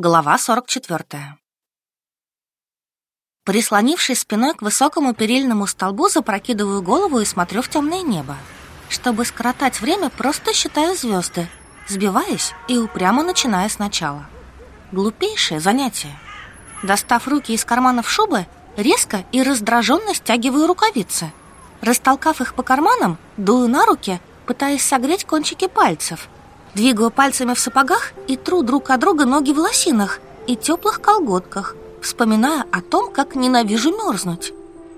Глава 44. Прислонившись спиной к высокому перильному столбу, запрокидываю голову и смотрю в темное небо. Чтобы скоротать время, просто считаю звезды, сбиваясь и упрямо начиная сначала. Глупейшее занятие. Достав руки из карманов шубы, резко и раздраженно стягиваю рукавицы. Растолкав их по карманам, дую на руки, пытаясь согреть кончики пальцев – Двигаю пальцами в сапогах и тру друг от друга ноги в лосинах и теплых колготках, вспоминая о том, как ненавижу мерзнуть.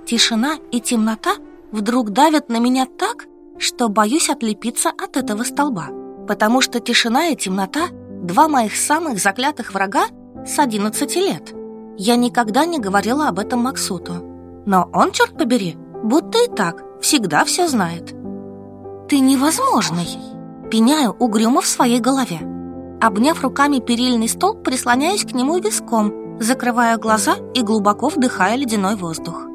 Тишина и темнота вдруг давят на меня так, что боюсь отлепиться от этого столба. Потому что тишина и темнота – два моих самых заклятых врага с 11 лет. Я никогда не говорила об этом Максуту. Но он, черт побери, будто и так, всегда все знает. «Ты невозможный!» Пеняю угрюмо в своей голове. Обняв руками перильный стол, прислоняюсь к нему виском, закрывая глаза и глубоко вдыхая ледяной воздух.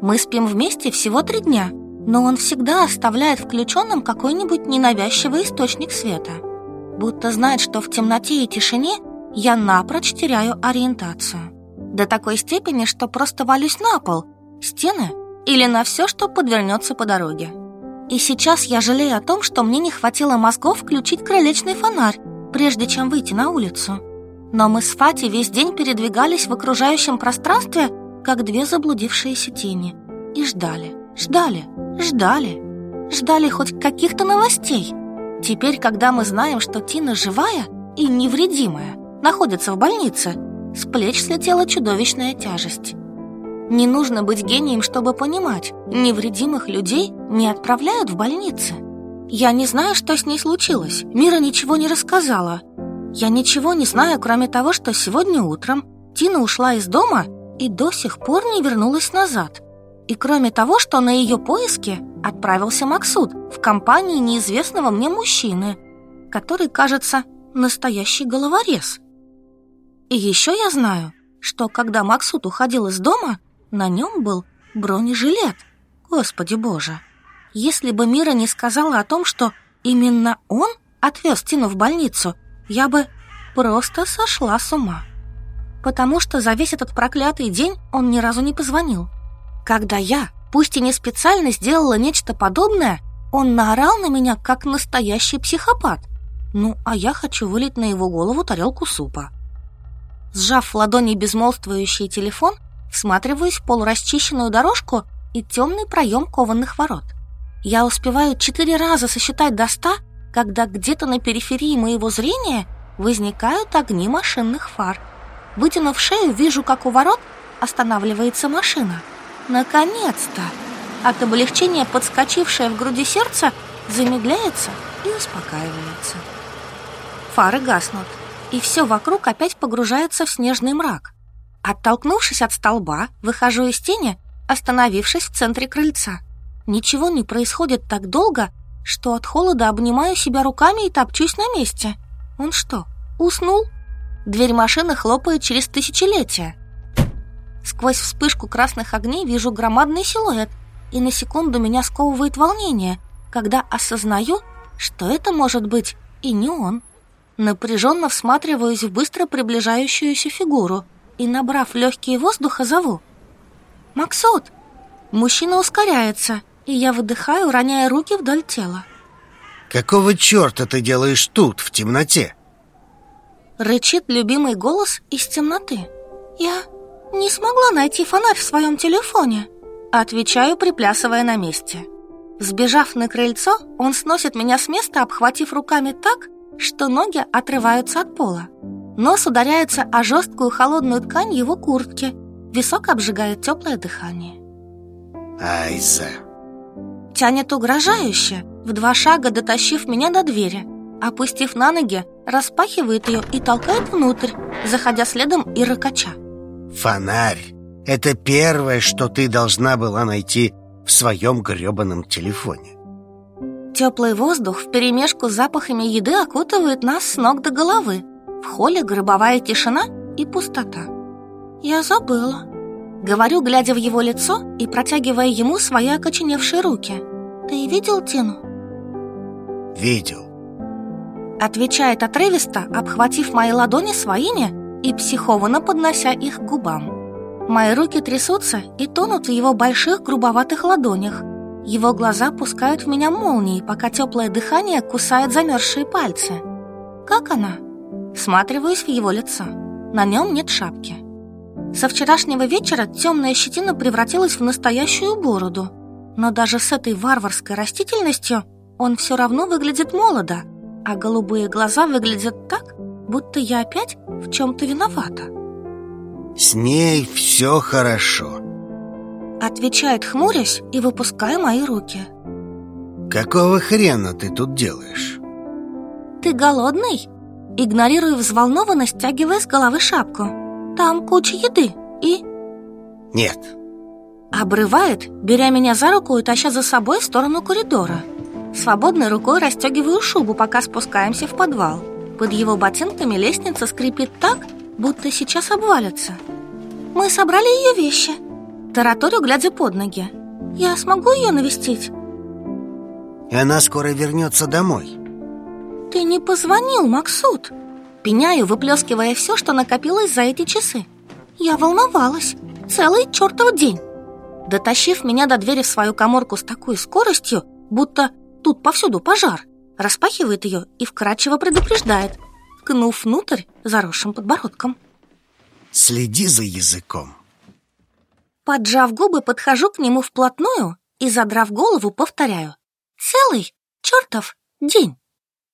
Мы спим вместе всего три дня, но он всегда оставляет включенным какой-нибудь ненавязчивый источник света. Будто знает, что в темноте и тишине я напрочь теряю ориентацию. До такой степени, что просто валюсь на пол, стены или на все, что подвернется по дороге. И сейчас я жалею о том, что мне не хватило мозгов включить крылечный фонарь, прежде чем выйти на улицу. Но мы с Фати весь день передвигались в окружающем пространстве, как две заблудившиеся тени. И ждали, ждали, ждали, ждали хоть каких-то новостей. Теперь, когда мы знаем, что Тина живая и невредимая, находится в больнице, с плеч слетела чудовищная тяжесть. Не нужно быть гением, чтобы понимать, невредимых людей не отправляют в больницы. Я не знаю, что с ней случилось. Мира ничего не рассказала. Я ничего не знаю, кроме того, что сегодня утром Тина ушла из дома и до сих пор не вернулась назад. И кроме того, что на ее поиски отправился Максут в компании неизвестного мне мужчины, который, кажется, настоящий головорез. И еще я знаю, что когда Максут уходил из дома, на нем был бронежилет. Господи боже! Если бы Мира не сказала о том, что именно он отвез Тину в больницу, я бы просто сошла с ума. Потому что за весь этот проклятый день он ни разу не позвонил. Когда я, пусть и не специально, сделала нечто подобное, он наорал на меня, как настоящий психопат. Ну, а я хочу вылить на его голову тарелку супа. Сжав в ладони безмолвствующий телефон, всматриваюсь в полурасчищенную дорожку и темный проем кованых ворот. Я успеваю четыре раза сосчитать до ста, когда где-то на периферии моего зрения возникают огни машинных фар. Вытянув шею, вижу, как у ворот останавливается машина. Наконец-то! От облегчения подскочившее в груди сердце замедляется и успокаивается. Фары гаснут, и все вокруг опять погружается в снежный мрак. Оттолкнувшись от столба, выхожу из тени, остановившись в центре крыльца. Ничего не происходит так долго, что от холода обнимаю себя руками и топчусь на месте. Он что, уснул? Дверь машины хлопает через тысячелетия. Сквозь вспышку красных огней вижу громадный силуэт, и на секунду меня сковывает волнение, когда осознаю, что это может быть и не он. Напряженно всматриваюсь в быстро приближающуюся фигуру – и, набрав легкие воздуха, зову. «Максут!» Мужчина ускоряется, и я выдыхаю, роняя руки вдоль тела. «Какого черта ты делаешь тут, в темноте?» Рычит любимый голос из темноты. «Я не смогла найти фонарь в своем телефоне», отвечаю, приплясывая на месте. Сбежав на крыльцо, он сносит меня с места, обхватив руками так, что ноги отрываются от пола. Нос ударяется о жесткую холодную ткань его куртки. Висок обжигает теплое дыхание. Айза. Тянет угрожающе, в два шага дотащив меня до двери. Опустив на ноги, распахивает ее и толкает внутрь, заходя следом и ракача. Фонарь. Это первое, что ты должна была найти в своем гребаном телефоне. Теплый воздух вперемешку с запахами еды окутывает нас с ног до головы. В холле гробовая тишина и пустота. Я забыла. Говорю, глядя в его лицо и протягивая ему свои окоченевшие руки. Ты видел Тину? Видел. Отвечает отрывисто, обхватив мои ладони своими и психованно поднося их к губам. Мои руки трясутся и тонут в его больших грубоватых ладонях. Его глаза пускают в меня молнии, пока теплое дыхание кусает замерзшие пальцы. Как она? Сматриваюсь в его лицо. На нем нет шапки. Со вчерашнего вечера темная щетина превратилась в настоящую бороду. Но даже с этой варварской растительностью он все равно выглядит молодо, а голубые глаза выглядят так, будто я опять в чем-то виновата. С ней все хорошо. Отвечает, хмурясь и выпуская мои руки. Какого хрена ты тут делаешь? Ты голодный? Игнорирую взволнованно, стягивая с головы шапку. Там куча еды и... Нет. Обрывает, беря меня за руку и таща за собой в сторону коридора. Свободной рукой расстегиваю шубу, пока спускаемся в подвал. Под его ботинками лестница скрипит так, будто сейчас обвалится. Мы собрали ее вещи. Тараторю, глядя под ноги. Я смогу ее навестить? И она скоро вернется домой. Ты не позвонил, Максут. Пеняю, выплескивая все, что накопилось за эти часы. Я волновалась. Целый чертов день. Дотащив меня до двери в свою коморку с такой скоростью, будто тут повсюду пожар, распахивает ее и вкрадчиво предупреждает, ткнув внутрь заросшим подбородком. Следи за языком. Поджав губы, подхожу к нему вплотную и, задрав голову, повторяю. Целый чертов день.